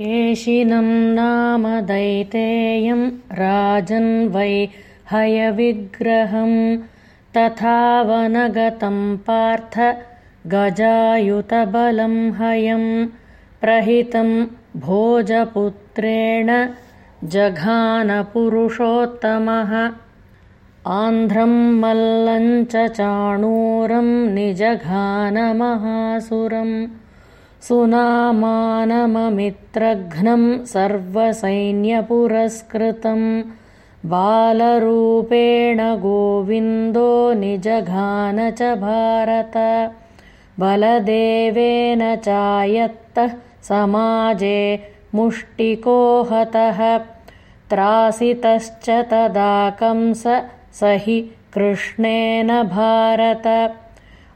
केशिनं नाम दैतेयं राजन्वै हयविग्रहं तथा वनगतं पार्थ गजायुतबलं हयं प्रहितं भोजपुत्रेण जघानपुरुषोत्तमः। आन्ध्रं मल्लञ्च चाणूरं निजघानमहासुरम् सुनामानममित्रघ्नं सर्वसैन्यपुरस्कृतं बालरूपेण गोविन्दो निजघान च भारत। बलदेवेन चायत्तः समाजे मुष्टिको हतः त्रासितश्च तदा कंस स हि कृष्णेन भारत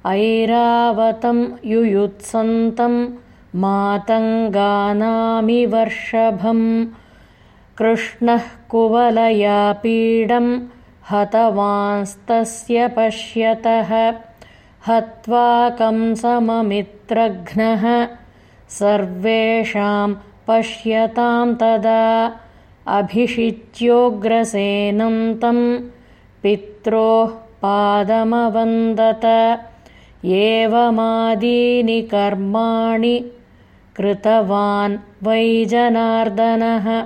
ऐरावतं युयुत्सन्तं मातङ्गानामि वर्षभम् कृष्णः कुवलयापीडं हतवांस्तस्य पश्यतः हत्वा कंसममित्रघ्नः सर्वेषां पश्यतां तदा अभिषिच्योग्रसेनं तं पित्रोः पादमवन्दत एवमादीनि कर्माणि कृतवान् वैजनार्दनः।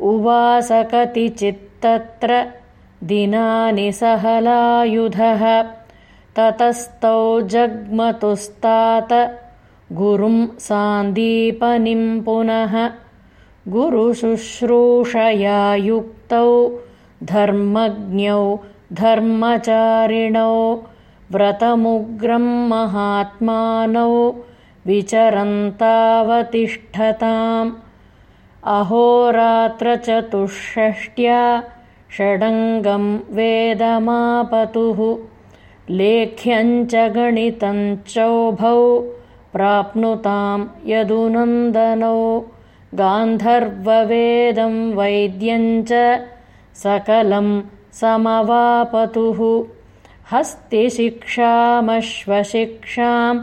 उवास कतिचित्तत्र दिनानि सहलायुधः। ततस्तौ जग्मतुस्तात गुरुं सान्दीपनिं पुनः। गुरुशुश्रूषया युक्तौ धर्मज्ञौ धर्मचारिणौ व्रतमुग्रं महात्मानौ विचरन्तावतिष्ठताम्। अहोरात्रचतुष्षष्ट्या षडङ्गं वेदमापतुः। लेख्यञ्च गणितञ्चोभौ प्राप्नुतां यदुनन्दनौ। गान्धर्ववेदं वैद्यञ्च सकलं समवापतुः हस्तिशिक्षामश्वशिक्षां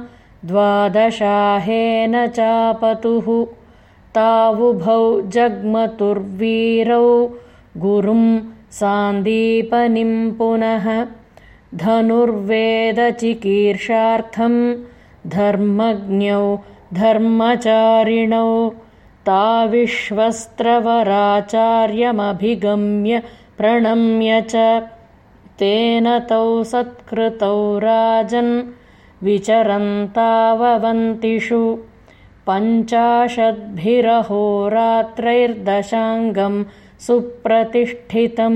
द्वादशाहेन चापतुः तावुभौ जग्मतुर्वीरौ गुरुं सान्दीपनिं पुनः धनुर्वेदचिकीर्षार्थं धर्मज्ञौ धर्मचारिणौ ताविश्वस्त्रवराचार्यमभिगम्य प्रणम्य च तेन तौ सत्कृतौ राजन् विचरन्ताववन्तिषु। पञ्चाशद्भिरहोरात्रैर्दशाङ्गं सुप्रतिष्ठितं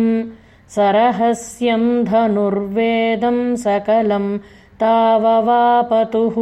सरहस्यं धनुर्वेदं सकलं ताववापतुः